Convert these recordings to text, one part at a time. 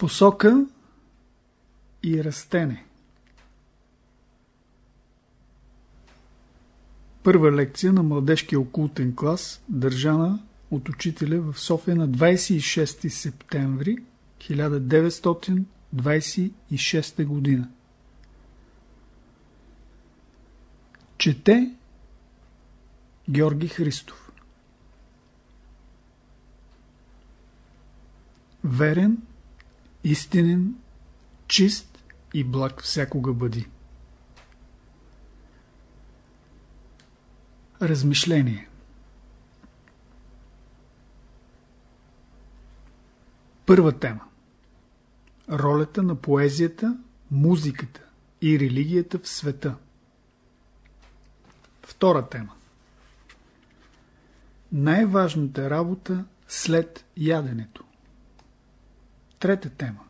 Посока и растене Първа лекция на младежкия окултен клас, държана от учителя в София на 26 септември 1926 година. Чете Георги Христов Верен, истинен, чист и благ всякога бъди. Размишление. Първа тема. Ролята на поезията, музиката и религията в света. Втора тема. Най-важната работа след яденето Трета тема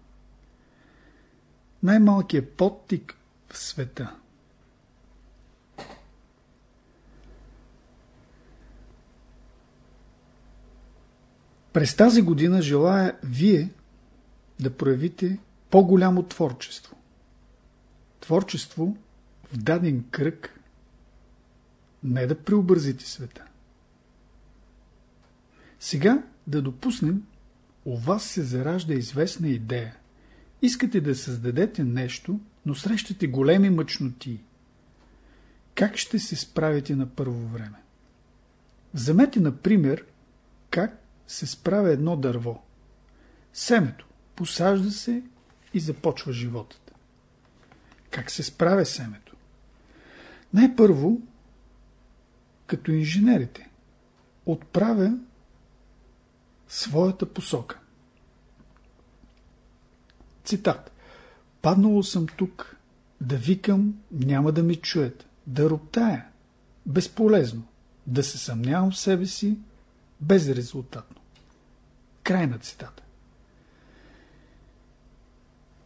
Най-малкият подтик в света През тази година желая вие да проявите по-голямо творчество. Творчество в даден кръг, не да преобразите света. Сега да допуснем, у вас се заражда известна идея. Искате да създадете нещо, но срещате големи мъчноти. Как ще се справите на първо време? Вземете, например, как се справя едно дърво. Семето посажда се и започва животът. Как се справя семето? Най-първо, като инженерите, отправя своята посока. Цитат. Паднало съм тук, да викам, няма да ми чуят, да роптая, безполезно, да се съмнявам в себе си, безрезултатно. Край на цитата.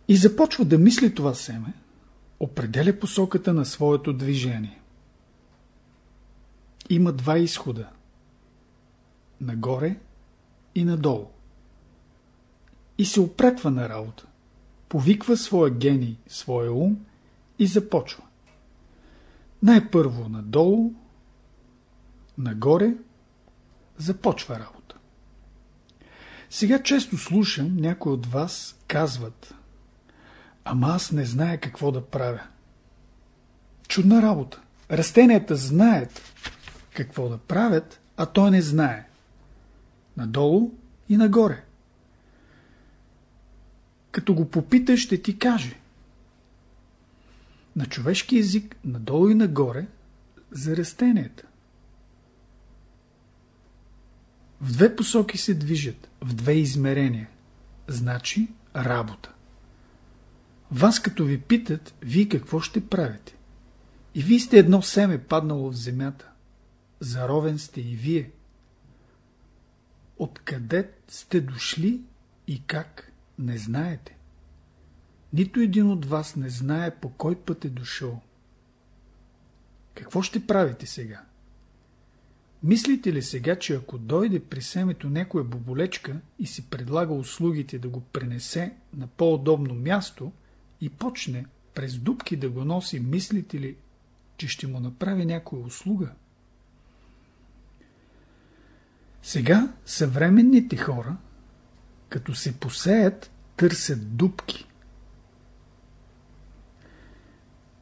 И започва да мисли това семе, определя посоката на своето движение. Има два изхода. Нагоре и надолу. И се опретва на работа. Повиква своя гений, своя ум и започва. Най-първо надолу, нагоре, започва работа. Сега често слушам, някои от вас казват Ама аз не зная какво да правя. Чудна работа. Растенията знаят какво да правят, а той не знае. Надолу и нагоре. Като го попита, ще ти каже. На човешки език надолу и нагоре за растенията. В две посоки се движат, в две измерения. Значи работа. Вас като ви питат, вие какво ще правите? И вие сте едно семе паднало в земята. Заровен сте и вие. Откъде сте дошли и как, не знаете. Нито един от вас не знае по кой път е дошъл. Какво ще правите сега? Мислите ли сега, че ако дойде при семето някоя боболечка и си предлага услугите да го пренесе на по-удобно място и почне през дубки да го носи, мислите ли, че ще му направи някоя услуга? Сега съвременните хора, като се посеят, търсят дубки.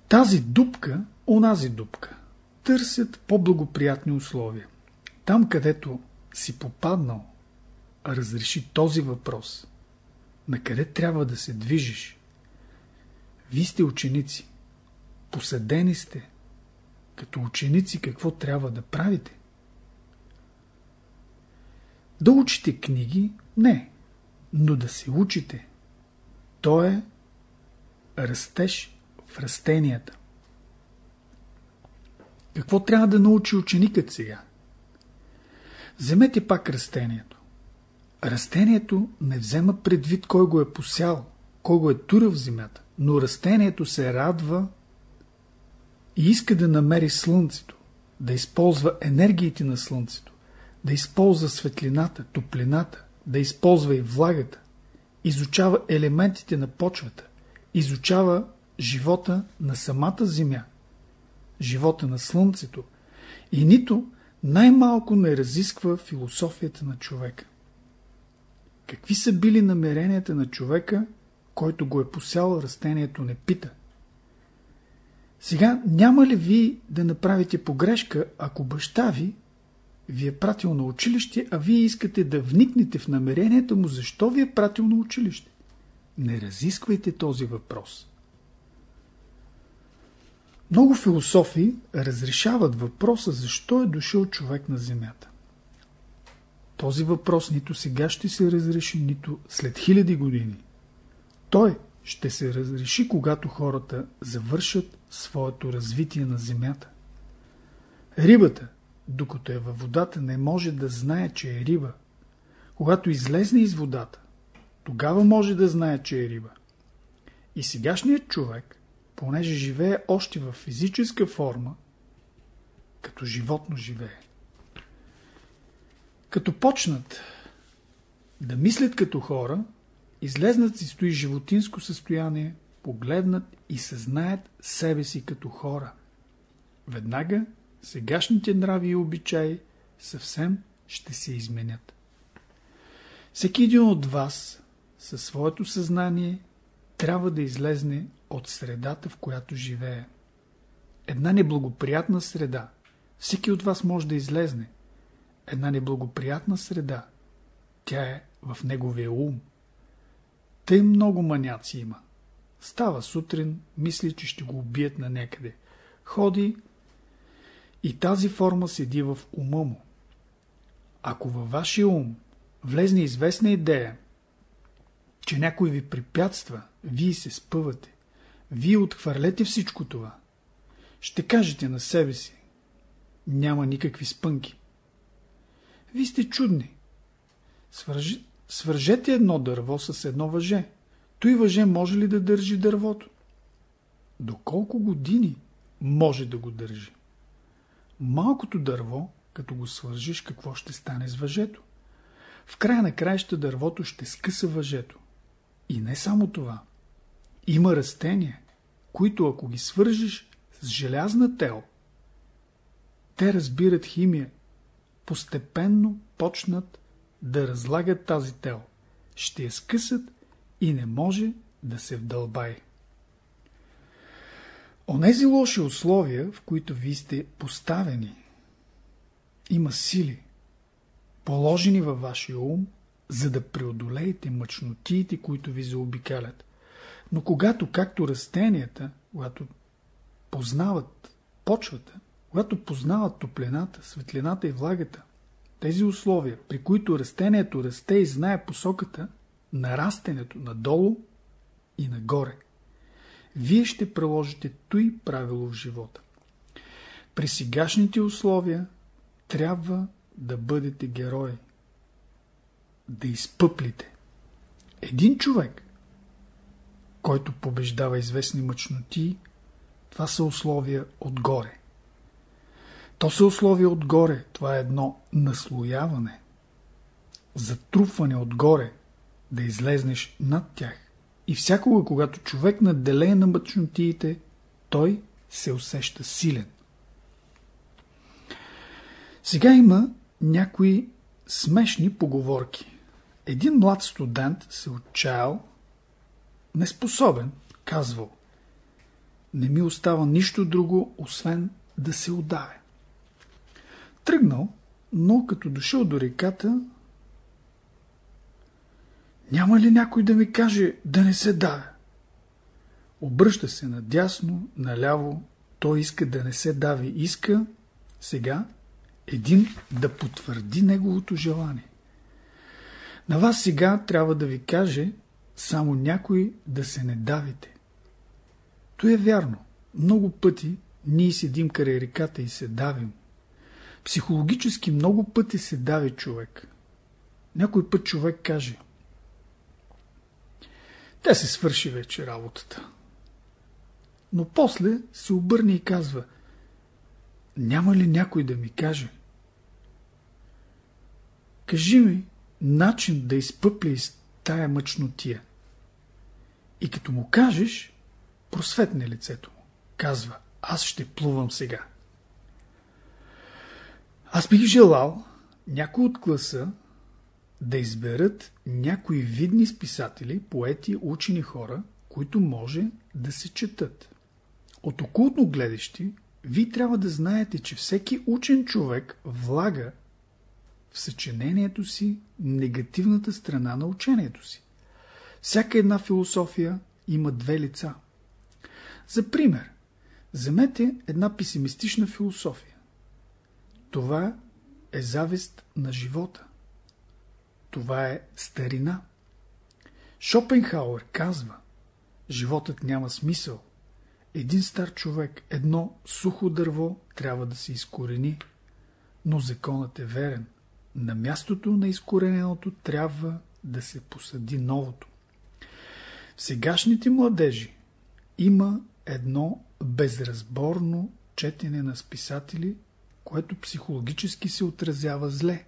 Тази дупка, онази дупка, търсят по-благоприятни условия. Там, където си попаднал, разреши този въпрос. На къде трябва да се движиш? Вие сте ученици. Поседени сте. Като ученици какво трябва да правите? Да учите книги? Не. Но да се учите. То е растеж в растенията. Какво трябва да научи ученикът сега? Вземете пак растението. Растението не взема предвид кой го е посял, кой го е турил в земята, но растението се радва и иска да намери слънцето, да използва енергиите на слънцето, да използва светлината, топлината, да използва и влагата. изучава елементите на почвата, изучава живота на самата земя, живота на слънцето и нито най-малко не разисква философията на човека. Какви са били намеренията на човека, който го е посял растението не пита? Сега няма ли ви да направите погрешка, ако баща ви ви е пратил на училище, а вие искате да вникнете в намеренията му, защо ви е пратил на училище? Не разисквайте този въпрос. Много философи разрешават въпроса защо е дошъл човек на Земята. Този въпрос нито сега ще се разреши, нито след хиляди години. Той ще се разреши, когато хората завършат своето развитие на Земята. Рибата, докато е във водата, не може да знае, че е риба. Когато излезне из водата, тогава може да знае, че е риба. И сегашният човек, понеже живее още в физическа форма, като животно живее. Като почнат да мислят като хора, излезнат си стои животинско състояние, погледнат и съзнаят себе си като хора. Веднага сегашните нрави и обичаи съвсем ще се изменят. Всеки един от вас със своето съзнание трябва да излезне от средата, в която живее. Една неблагоприятна среда. Всеки от вас може да излезне. Една неблагоприятна среда. Тя е в неговия ум. Тъй много маняци има. Става сутрин, мисли, че ще го убият на някъде. Ходи и тази форма седи в ума му. Ако във вашия ум влезне известна идея, че някой ви препятства, вие се спъвате. Вие отхвърлете всичко това. Ще кажете на себе си. Няма никакви спънки. Вие сте чудни. Свържи, свържете едно дърво с едно въже. Той въже може ли да държи дървото? До колко години може да го държи? Малкото дърво, като го свържиш, какво ще стане с въжето? В края на краища дървото ще скъса въжето. И не само това. Има растения, които ако ги свържиш с желязна тел, те разбират химия, постепенно почнат да разлагат тази тел. Ще я скъсат и не може да се вдълбай. Онези лоши условия, в които ви сте поставени, има сили, положени във вашия ум, за да преодолеете мъчнотиите, които ви заобикалят. Но когато, както растенията, когато познават почвата, когато познават топлината, светлината и влагата, тези условия, при които растението расте и знае посоката на растенето надолу и нагоре, вие ще приложите той правило в живота. При сегашните условия трябва да бъдете герои. Да изпъплите. Един човек, който побеждава известни мъчноти, това са условия отгоре. То са условия отгоре. Това е едно наслояване. Затрупване отгоре, да излезнеш над тях. И всякога, когато човек наделее на мъчнотиите, той се усеща силен. Сега има някои смешни поговорки. Един млад студент се отчаял, неспособен, казвал. Не ми остава нищо друго, освен да се удавя. Тръгнал, но като дошъл до реката, няма ли някой да ми каже да не се давя? Обръща се надясно, наляво, той иска да не се дави, иска сега един да потвърди неговото желание. На вас сега трябва да ви каже само някой да се не давите. То е вярно. Много пъти ние седим край реката и се давим. Психологически много пъти се дави човек. Някой път човек каже Тя се свърши вече работата. Но после се обърне и казва Няма ли някой да ми каже? Кажи ми начин да изпъпля из тая мъчнотия. И като му кажеш, просветне лицето му. Казва, аз ще плувам сега. Аз бих желал някой от класа да изберат някои видни списатели, поети, учени хора, които може да се четат. От окултно гледаще, ви трябва да знаете, че всеки учен човек влага в съчинението си негативната страна на учението си. Всяка една философия има две лица. За пример, вземете една песимистична философия. Това е завист на живота. Това е старина. Шопенхауер казва, животът няма смисъл. Един стар човек, едно сухо дърво трябва да се изкорени. Но законът е верен. На мястото на изкорененото трябва да се посади новото. В сегашните младежи има едно безразборно четене на списатели, което психологически се отразява зле.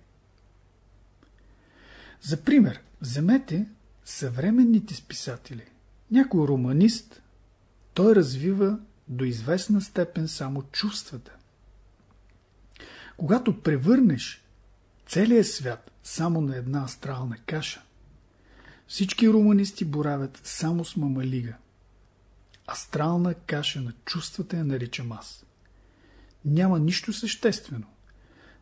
За пример, вземете съвременните списатели. Някой романист, той развива до известна степен само чувствата. Когато превърнеш целия свят само на една астрална каша, всички романисти боравят само с мамалига. Астрална каша на чувствата я наричам аз. Няма нищо съществено.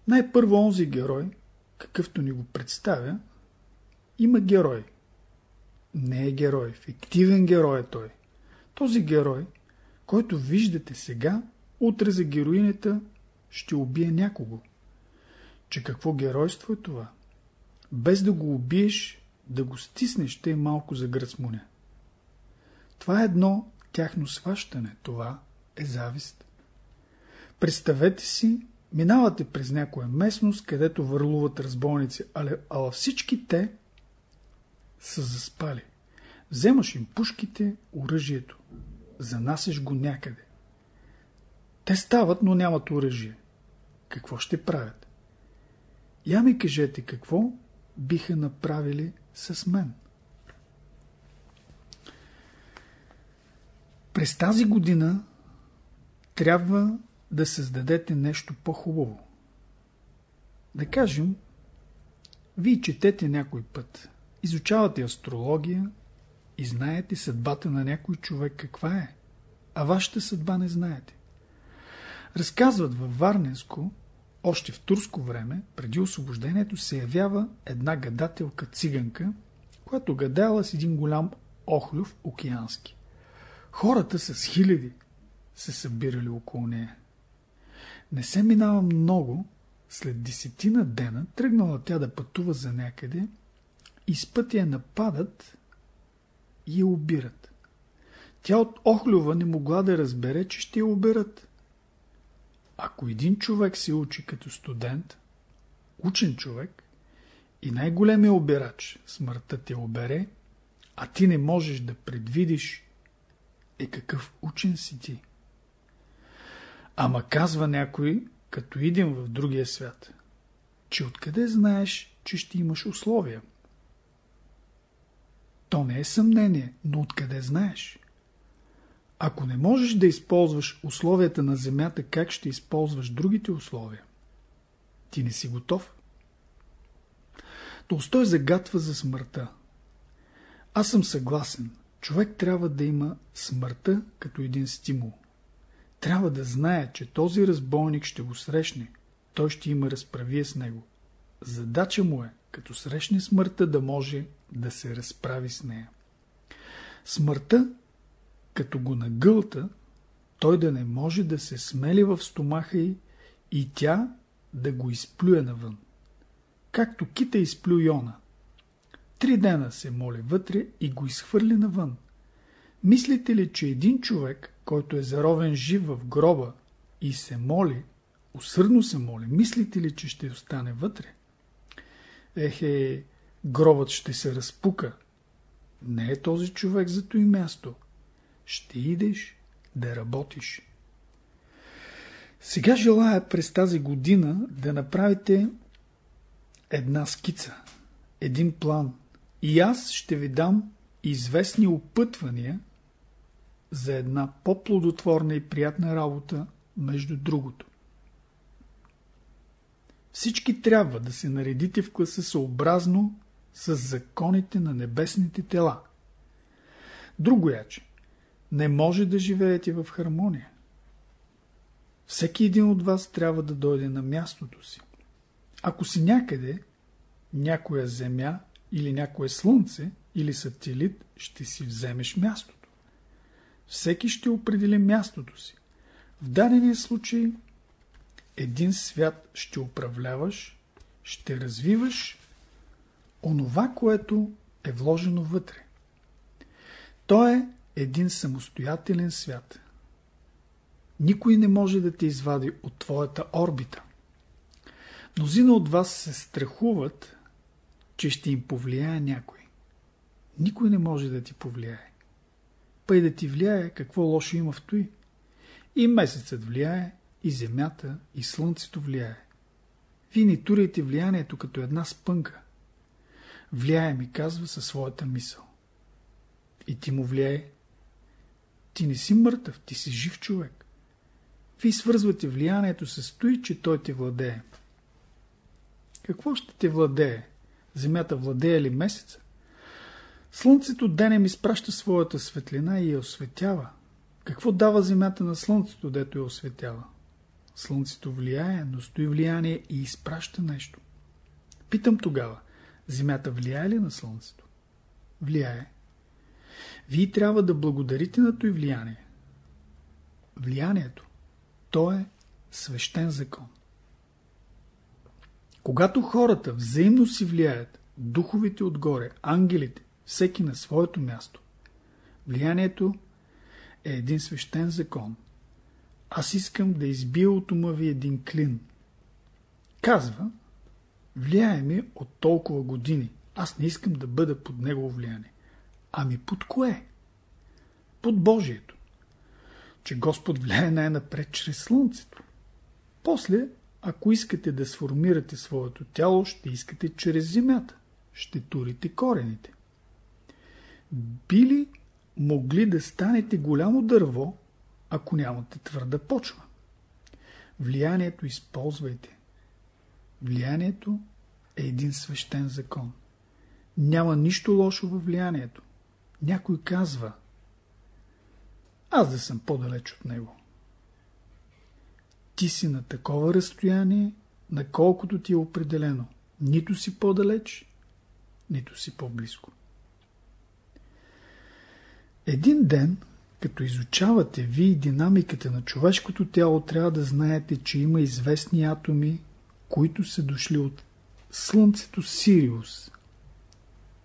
Най-първо онзи герой, какъвто ни го представя, има герой. Не е герой, фиктивен герой е той. Този герой, който виждате сега, утре за героинята ще убие някого. Че какво геройство е това? Без да го убиеш, да го стиснеш, те малко за гръцмуня. Това е едно тяхно сващане. Това е завист. Представете си, минавате през някоя местност, където върлуват разбойници, а във всички те са заспали. Вземаш им пушките, оръжието, занасеш го някъде. Те стават, но нямат оръжие. Какво ще правят? Я ми кажете какво биха направили с мен. През тази година трябва да създадете нещо по-хубаво. Да кажем, вие четете някой път, изучавате астрология и знаете съдбата на някой човек каква е, а вашата съдба не знаете. Разказват във Варненско, още в турско време, преди освобождението, се явява една гадателка циганка, която гадала с един голям охлюв океански. Хората с хиляди се събирали около нея. Не се минава много, след десетина дена тръгнала тя да пътува за някъде и с пътя нападат и я обират. Тя от охлюва не могла да разбере, че ще я оберат. Ако един човек се учи като студент, учен човек, и най-големия обирач, смъртта те обере, а ти не можеш да предвидиш, е какъв учен си ти. Ама казва някой, като идем в другия свят, че откъде знаеш, че ще имаш условия? То не е съмнение, но откъде знаеш? Ако не можеш да използваш условията на Земята, как ще използваш другите условия? Ти не си готов. Толстой загатва за смъртта. Аз съм съгласен. Човек трябва да има смъртта като един стимул. Трябва да знае, че този разбойник ще го срещне. Той ще има разправие с него. Задача му е, като срещне смъртта, да може да се разправи с нея. Смъртта, като го нагълта, той да не може да се смели в стомаха й и тя да го изплюе навън. Както кита изплю Йона. Три дена се моли вътре и го изхвърли навън. Мислите ли, че един човек, който е заровен жив в гроба и се моли, усърдно се моли, мислите ли, че ще остане вътре? Ехе, гробът ще се разпука. Не е този човек за и място. Ще идеш да работиш. Сега желая през тази година да направите една скица, един план, И аз ще ви дам известни опътвания за една по-плодотворна и приятна работа между другото. Всички трябва да се наредите в класа съобразно с законите на небесните тела. Другояче, не може да живеете в хармония. Всеки един от вас трябва да дойде на мястото си. Ако си някъде, някоя земя или някое слънце или сателит, ще си вземеш мястото. Всеки ще определи мястото си. В дадения случай един свят ще управляваш, ще развиваш онова, което е вложено вътре. То е един самостоятелен свят. Никой не може да те извади от твоята орбита. Мнозина от вас се страхуват, че ще им повлияе някой. Никой не може да ти повлияе. Пъй да ти влияе, какво лошо има в той. И месецът влияе, и земята, и слънцето влияе. Вие ни турите влиянието като една спънка. Влияе ми казва със своята мисъл. И ти му влияе. Ти не си мъртъв, ти си жив човек. Вие свързвате влиянието с той, че той те владее. Какво ще те владее? Земята владее ли месеца? Слънцето денем изпраща своята светлина и я осветява. Какво дава земята на слънцето, дето я осветява? Слънцето влияе, но стои влияние и изпраща нещо. Питам тогава, земята влияе ли на слънцето? Влияе. Вие трябва да благодарите на той влияние. Влиянието, то е свещен закон. Когато хората взаимно си влияят, духовите отгоре, ангелите, всеки на своето място, влиянието е един свещен закон. Аз искам да избия от ума ви един клин. Казва, влияе ми от толкова години. Аз не искам да бъда под негово влияние. Ами под кое? Под Божието. Че Господ влияе най-напред чрез Слънцето. После ако искате да сформирате своето тяло, ще искате чрез земята. Ще турите корените. Би ли могли да станете голямо дърво, ако нямате твърда почва? Влиянието използвайте. Влиянието е един свещен закон. Няма нищо лошо във влиянието. Някой казва, аз да съм по-далеч от него ти си на такова разстояние, на колкото ти е определено. Нито си по-далеч, нито си по-близко. Един ден, като изучавате ви динамиката на човешкото тяло, трябва да знаете, че има известни атоми, които са дошли от Слънцето Сириус.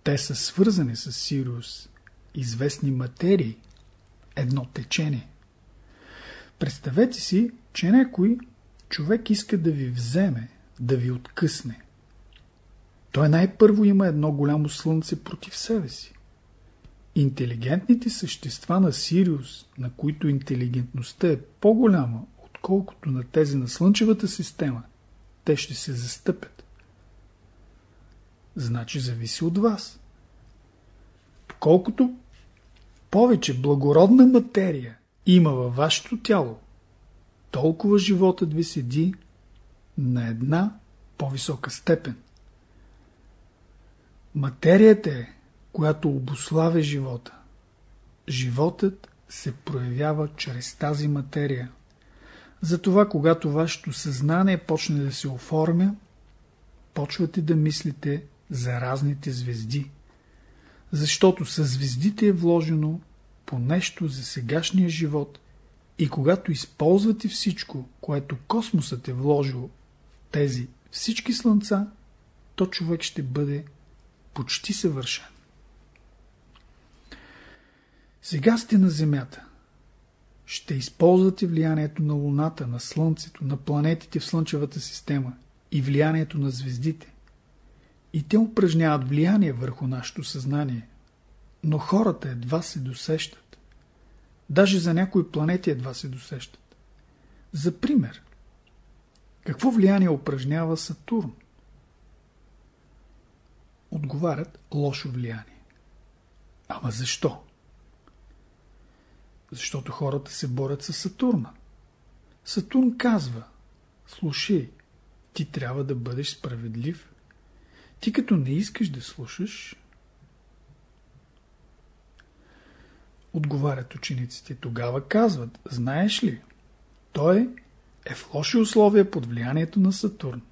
Те са свързани с Сириус, известни материи, едно течение. Представете си, че някой човек иска да ви вземе, да ви откъсне. Той най-първо има едно голямо слънце против себе си. Интелигентните същества на Сириус, на които интелигентността е по-голяма, отколкото на тези на Слънчевата система, те ще се застъпят. Значи зависи от вас. Колкото повече благородна материя има във вашето тяло, толкова животът ви седи на една по-висока степен. Материята е, която обославя живота. Животът се проявява чрез тази материя. Затова, когато вашето съзнание почне да се оформя, почвате да мислите за разните звезди. Защото със звездите е вложено по нещо за сегашния живот и когато използвате всичко, което космосът е вложил в тези всички слънца, то човек ще бъде почти съвършен. Сега сте на Земята. Ще използвате влиянието на Луната, на Слънцето, на планетите в Слънчевата система и влиянието на звездите. И те упражняват влияние върху нашето съзнание. Но хората едва се досещат. Даже за някои планети едва се досещат. За пример, какво влияние упражнява Сатурн? Отговарят лошо влияние. Ама защо? Защото хората се борят с Сатурна. Сатурн казва, слушай, ти трябва да бъдеш справедлив. Ти като не искаш да слушаш, отговарят учениците. Тогава казват, знаеш ли, той е в лоши условия под влиянието на Сатурн.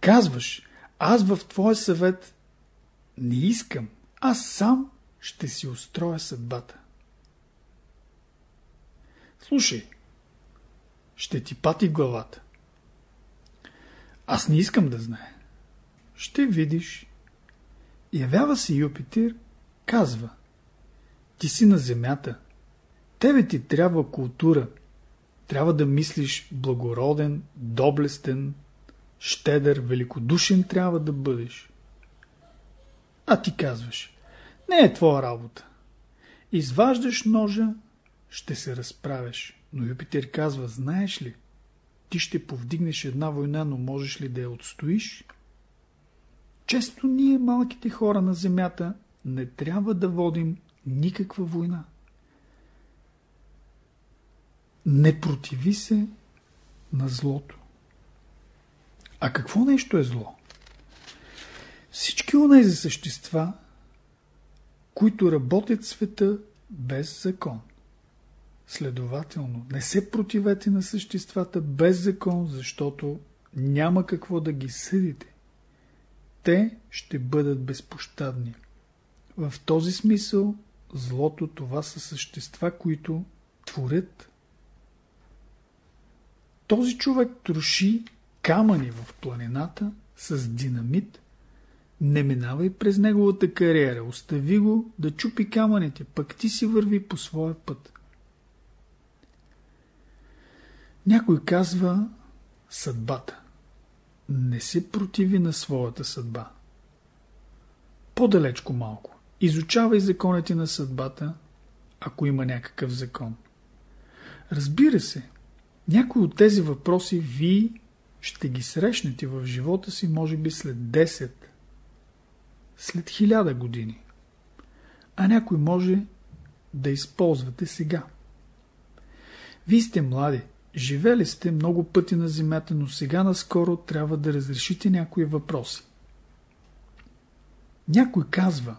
Казваш, аз в твоя съвет не искам, аз сам ще си устроя съдбата. Слушай, ще ти пати главата. Аз не искам да знае. Ще видиш. Явява се Юпитер, казва. Ти си на земята. Тебе ти трябва култура. Трябва да мислиш благороден, доблестен, щедър, великодушен трябва да бъдеш. А ти казваш, не е твоя работа. Изваждаш ножа, ще се разправяш. Но Юпитер казва, знаеш ли, ти ще повдигнеш една война, но можеш ли да я отстоиш? Често ние, малките хора на земята, не трябва да водим никаква война. Не противи се на злото. А какво нещо е зло? Всички онези същества, които работят света без закон. Следователно, не се противете на съществата без закон, защото няма какво да ги съдите. Те ще бъдат безпощадни. В този смисъл, злото това са същества, които творят. Този човек троши камъни в планината с динамит, не минавай през неговата кариера, остави го да чупи камъните, пък ти си върви по своя път. Някой казва съдбата. Не се противи на своята съдба. По-далечко малко. Изучавай законите на съдбата, ако има някакъв закон. Разбира се, някои от тези въпроси вие ще ги срещнете в живота си, може би след 10, след 1000 години. А някой може да използвате сега. Вие сте млади, живели сте много пъти на земята, но сега наскоро трябва да разрешите някои въпроси. Някой казва,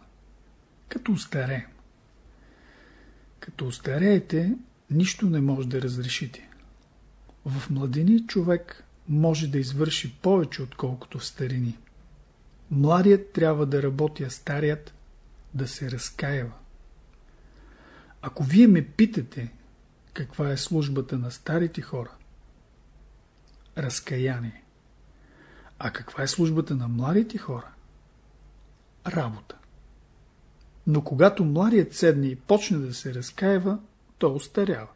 като устареем. Като устареете, нищо не може да разрешите. В младини човек може да извърши повече, отколкото в старини. Младият трябва да работи, а старият да се разкаява. Ако вие ме питате каква е службата на старите хора, разкаяние. А каква е службата на младите хора? Работа. Но когато младият седне и почне да се разкаива, то устарява.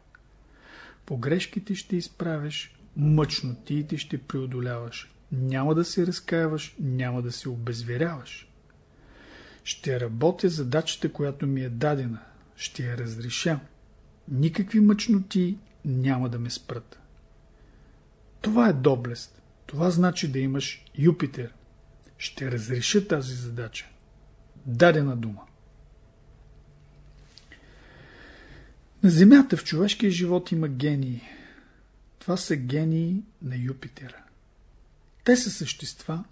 Погрешките ще изправиш, мъчнотиите ще преодоляваш. Няма да се разкаяваш, няма да се обезверяваш. Ще работя задачата, която ми е дадена. Ще я разреша. Никакви мъчноти няма да ме спрат. Това е доблест. Това значи да имаш Юпитер. Ще разреша тази задача. Дадена дума. На Земята в човешкия живот има гении. Това са гении на Юпитера. Те са същества,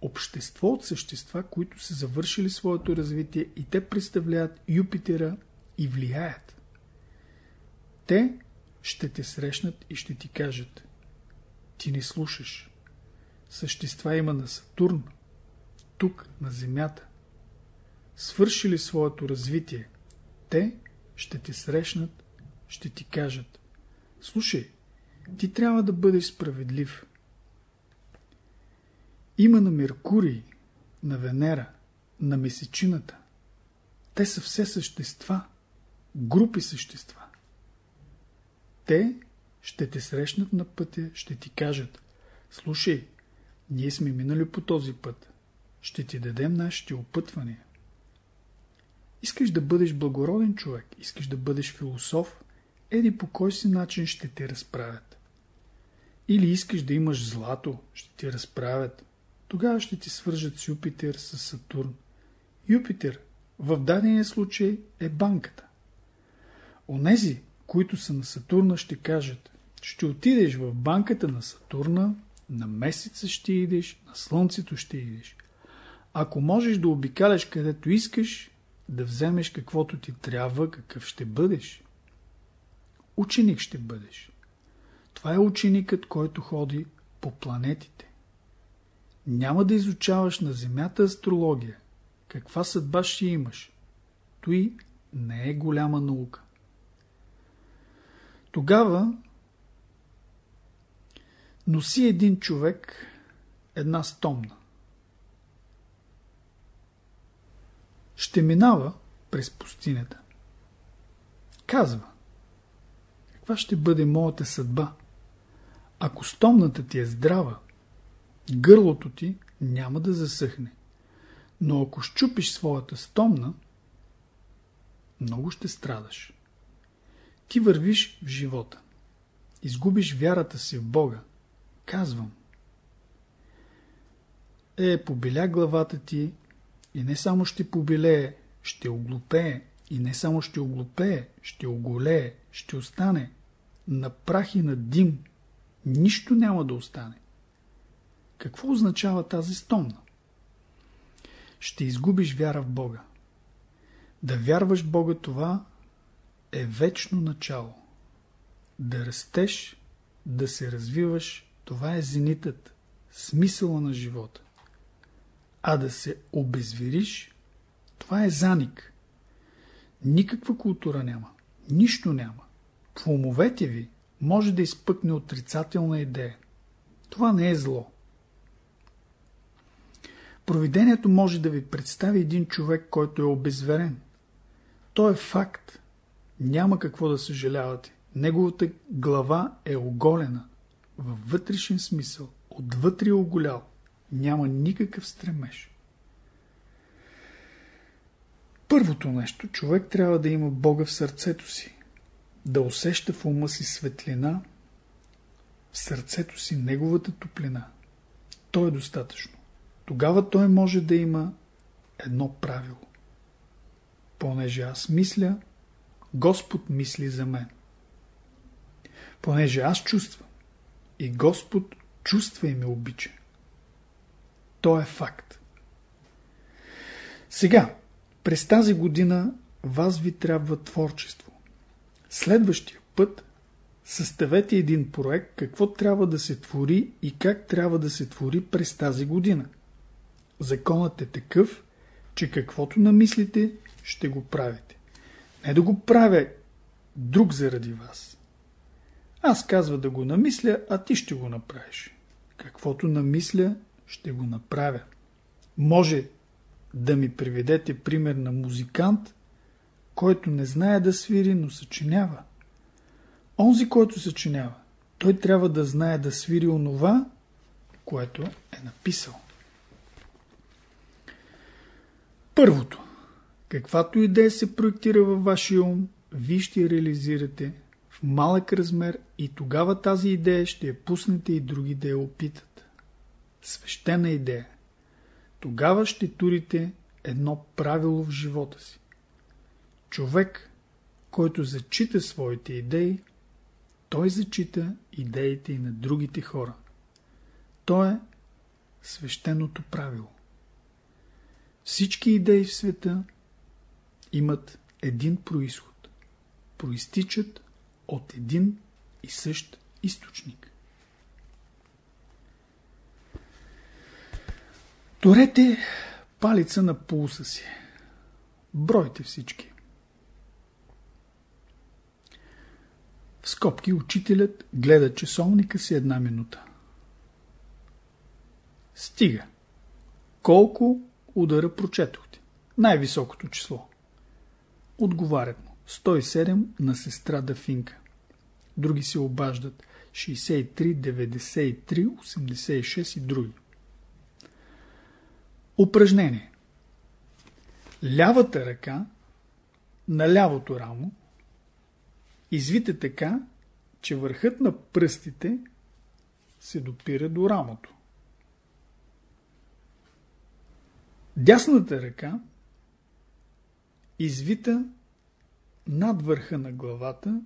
общество от същества, които са завършили своето развитие и те представляват Юпитера и влияят. Те ще те срещнат и ще ти кажат Ти не слушаш. Същества има на Сатурн, тук на Земята. Свършили своето развитие. Те ще те срещнат, ще ти кажат Слушай, ти трябва да бъдеш справедлив. Има на Меркурий, на Венера, на Месечината. Те са все същества, групи същества. Те ще те срещнат на пътя, ще ти кажат Слушай, ние сме минали по този път. Ще ти дадем нашите опътвания. Искаш да бъдеш благороден човек, искаш да бъдеш философ, еди по кой си начин ще те разправят. Или искаш да имаш злато, ще ти разправят. Тогава ще ти свържат с Юпитер, с Сатурн. Юпитер в дадения случай е банката. Онези, които са на Сатурна, ще кажат, ще отидеш в банката на Сатурна, на месеца ще идеш, на Слънцето ще идеш. Ако можеш да обикаляш където искаш, да вземеш каквото ти трябва, какъв ще бъдеш. Ученик ще бъдеш. Това е ученикът, който ходи по планетите. Няма да изучаваш на Земята астрология. Каква съдба ще имаш? Той не е голяма наука. Тогава носи един човек една стомна. Ще минава през пустинята. Казва, каква ще бъде моята съдба? Ако стомната ти е здрава, гърлото ти няма да засъхне. Но ако щупиш своята стомна, много ще страдаш. Ти вървиш в живота. Изгубиш вярата си в Бога. Казвам. Е, побеля главата ти и не само ще побелее, ще оглупее. И не само ще оглупее, ще оголее, ще остане на прах и на дим. Нищо няма да остане. Какво означава тази стомна? Ще изгубиш вяра в Бога. Да вярваш Бога това е вечно начало. Да растеш, да се развиваш, това е зенитът, смисъла на живота. А да се обезвериш, това е заник. Никаква култура няма. Нищо няма. В умовете ви може да изпъкне отрицателна идея. Това не е зло. Провидението може да ви представи един човек, който е обезверен. То е факт. Няма какво да съжалявате. Неговата глава е оголена. Във вътрешен смисъл. Отвътре е оголял. Няма никакъв стремеж. Първото нещо, човек трябва да има Бога в сърцето си. Да усеща в ума си светлина, в сърцето си неговата топлина. То е достатъчно. Тогава той може да има едно правило. Понеже аз мисля, Господ мисли за мен. Понеже аз чувствам и Господ чувства и ме обича. То е факт. Сега, през тази година вас ви трябва творчество. Следващия път съставете един проект какво трябва да се твори и как трябва да се твори през тази година. Законът е такъв, че каквото намислите, ще го правите. Не да го правя друг заради вас. Аз казва да го намисля, а ти ще го направиш. Каквото намисля, ще го направя. Може да ми приведете пример на музикант, който не знае да свири, но съчинява. Онзи, който съчинява, той трябва да знае да свири онова, което е написал. Първото. Каквато идея се проектира във вашия ум, вие ще реализирате в малък размер и тогава тази идея ще я пуснете и други да я опитат. Свещена идея. Тогава ще турите едно правило в живота си. Човек, който зачита своите идеи, той зачита идеите и на другите хора. То е свещеното правило. Всички идеи в света имат един происход. Проистичат от един и същ източник. Торете палица на пулса си. Бройте всички. В скобки учителят гледа часовника си една минута. Стига. Колко удара прочетохте? Най-високото число. Отговарят му. 107 на сестра Дафинка. Други се обаждат. 63, 93, 86 и други. Упражнение. Лявата ръка на лявото рамо извите така, че върхът на пръстите се допира до рамото. Дясната ръка извита над върха на главата,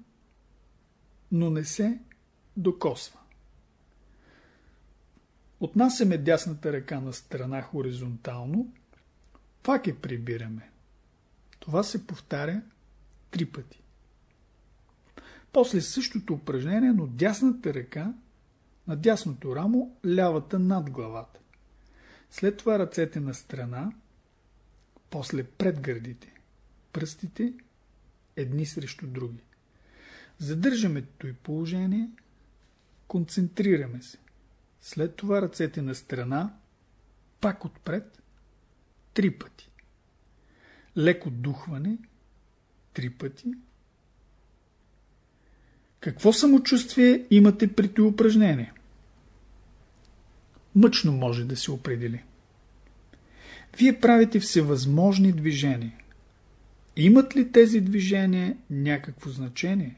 но не се докосва. Отнасяме дясната ръка на страна хоризонтално, пак я прибираме. Това се повтаря три пъти. После същото упражнение, но дясната ръка на дясното рамо, лявата над главата. След това ръцете на страна, после пред гърдите, пръстите едни срещу други. Задържаме той положение, концентрираме се. След това ръцете на страна, пак отпред, три пъти. Леко духване, три пъти. Какво самочувствие имате при това упражнение? Мъчно може да се определи. Вие правите всевъзможни движения. Имат ли тези движения някакво значение?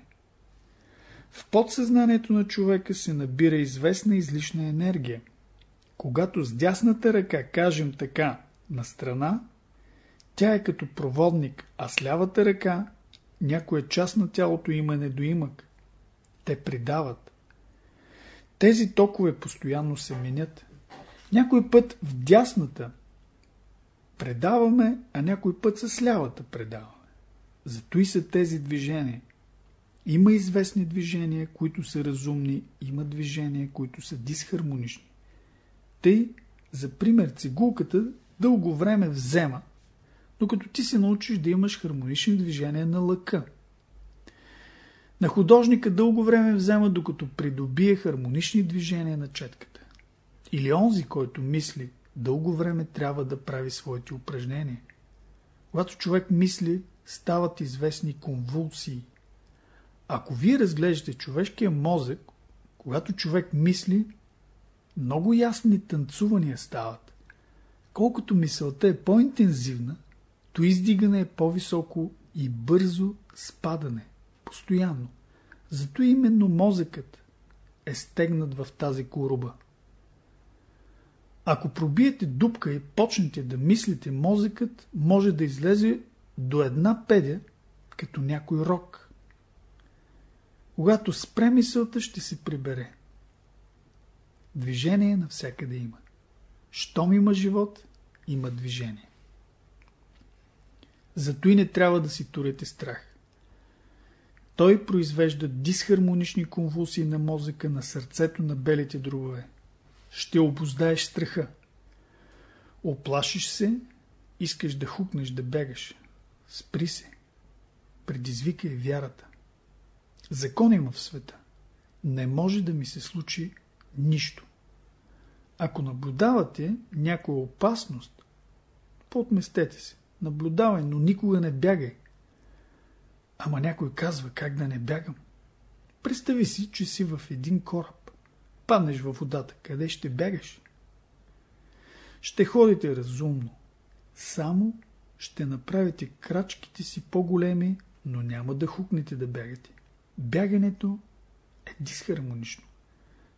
В подсъзнанието на човека се набира известна излишна енергия. Когато с дясната ръка кажем така на страна, тя е като проводник, а с лявата ръка някоя част на тялото има недоимък. Те придават. Тези токове постоянно се менят. Някой път в дясната предаваме, а някой път с лявата предаваме. Зато и са тези движения. Има известни движения, които са разумни, има движения, които са дисхармонични. Тъй, за пример, цигулката дълго време взема, докато ти се научиш да имаш хармонични движения на лъка. На художника дълго време взема, докато придобие хармонични движения на четката. Или онзи, който мисли, дълго време трябва да прави своите упражнения. Когато човек мисли, стават известни конвулсии. Ако вие разглеждате човешкия мозък, когато човек мисли, много ясни танцувания стават. Колкото мисълта е по-интензивна, то издигане е по-високо и бързо спадане, постоянно. Зато именно мозъкът е стегнат в тази коруба. Ако пробиете дупка и почнете да мислите, мозъкът може да излезе до една педя, като някой рок. Когато спре мисълта, ще се прибере. Движение навсякъде има. Щом има живот, има движение. Зато и не трябва да си турете страх. Той произвежда дисхармонични конвулсии на мозъка, на сърцето, на белите дробове. Ще обоздаеш страха. Оплашиш се, искаш да хукнеш, да бегаш. Спри се. Предизвикай вярата. Закон има в света. Не може да ми се случи нищо. Ако наблюдавате някоя опасност, подместете се. Наблюдавай, но никога не бягай. Ама някой казва как да не бягам. Представи си, че си в един кораб. Паднеш във водата. Къде ще бягаш? Ще ходите разумно. Само ще направите крачките си по-големи, но няма да хукнете да бягате. Бягането е дисхармонично.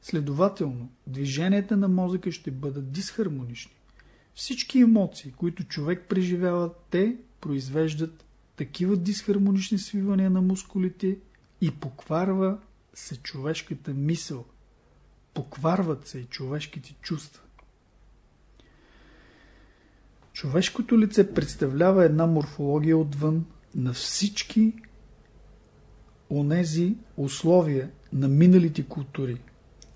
Следователно, движенията на мозъка ще бъдат дисхармонични. Всички емоции, които човек преживява, те произвеждат такива дисхармонични свивания на мускулите и покварва се човешката мисъл. Покварват се и човешките чувства. Човешкото лице представлява една морфология отвън на всички онези условия на миналите култури,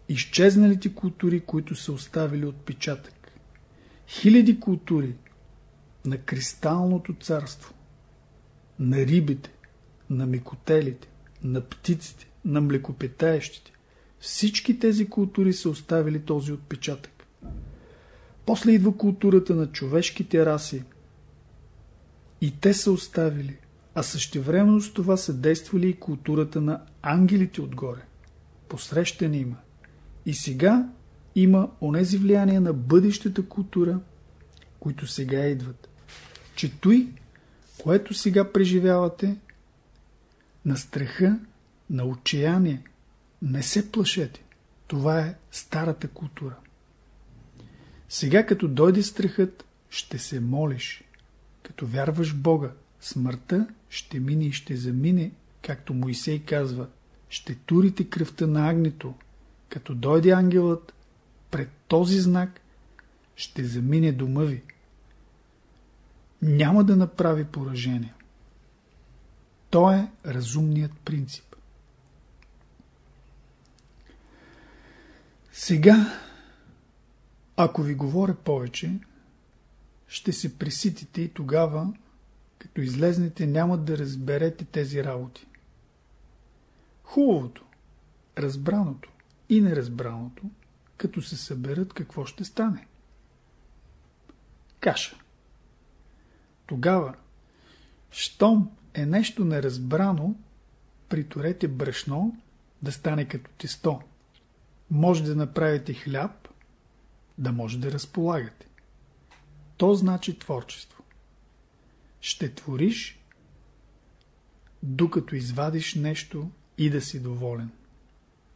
изчезналите култури, които са оставили отпечатък. Хиляди култури на кристалното царство, на рибите, на микотелите, на птиците, на млекопитаещите. Всички тези култури са оставили този отпечатък. После идва културата на човешките раси. И те са оставили, а същевременно с това са действали и културата на ангелите отгоре. Посрещане има. И сега има онези влияния на бъдещата култура, които сега идват. Че той, което сега преживявате, на страха, на отчаяние, не се плашете. Това е старата култура. Сега като дойде страхът, ще се молиш. Като вярваш в Бога, смъртта ще мине и ще замине, както Моисей казва, ще турите кръвта на агнето. Като дойде ангелът, пред този знак ще замине дома ви. Няма да направи поражение. То е разумният принцип. Сега, ако ви говоря повече, ще се приситите и тогава, като излезнете, няма да разберете тези работи. Хубавото, разбраното и неразбраното, като се съберат, какво ще стане? Каша. Тогава, щом е нещо неразбрано, приторете брашно да стане като тесто. Може да направите хляб, да може да разполагате. То значи творчество. Ще твориш, докато извадиш нещо и да си доволен.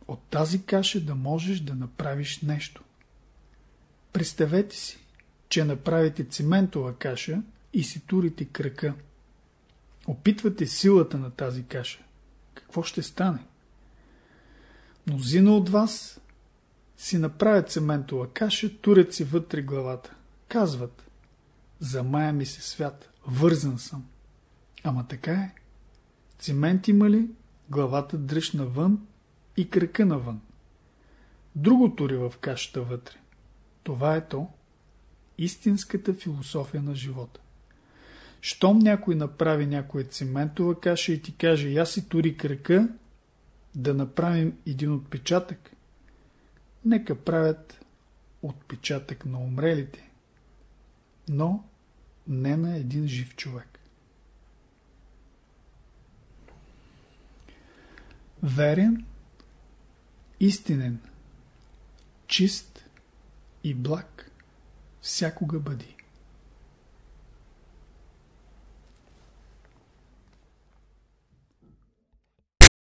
От тази каша да можеш да направиш нещо. Представете си, че направите циментова каша и си турите крака. Опитвате силата на тази каша. Какво ще стане? Мнозина от вас си направят цементова каша, турят си вътре главата. Казват, замая ми се свят, вързан съм. Ама така е. Цемент има ли, главата дръж навън и крака навън. Друго тури в кашата вътре. Това е то. Истинската философия на живота. Щом някой направи някоя цементова каша и ти каже, я си тури крака, да направим един отпечатък. Нека правят отпечатък на умрелите, но не на един жив човек. Верен, истинен, чист и благ всякога бъди.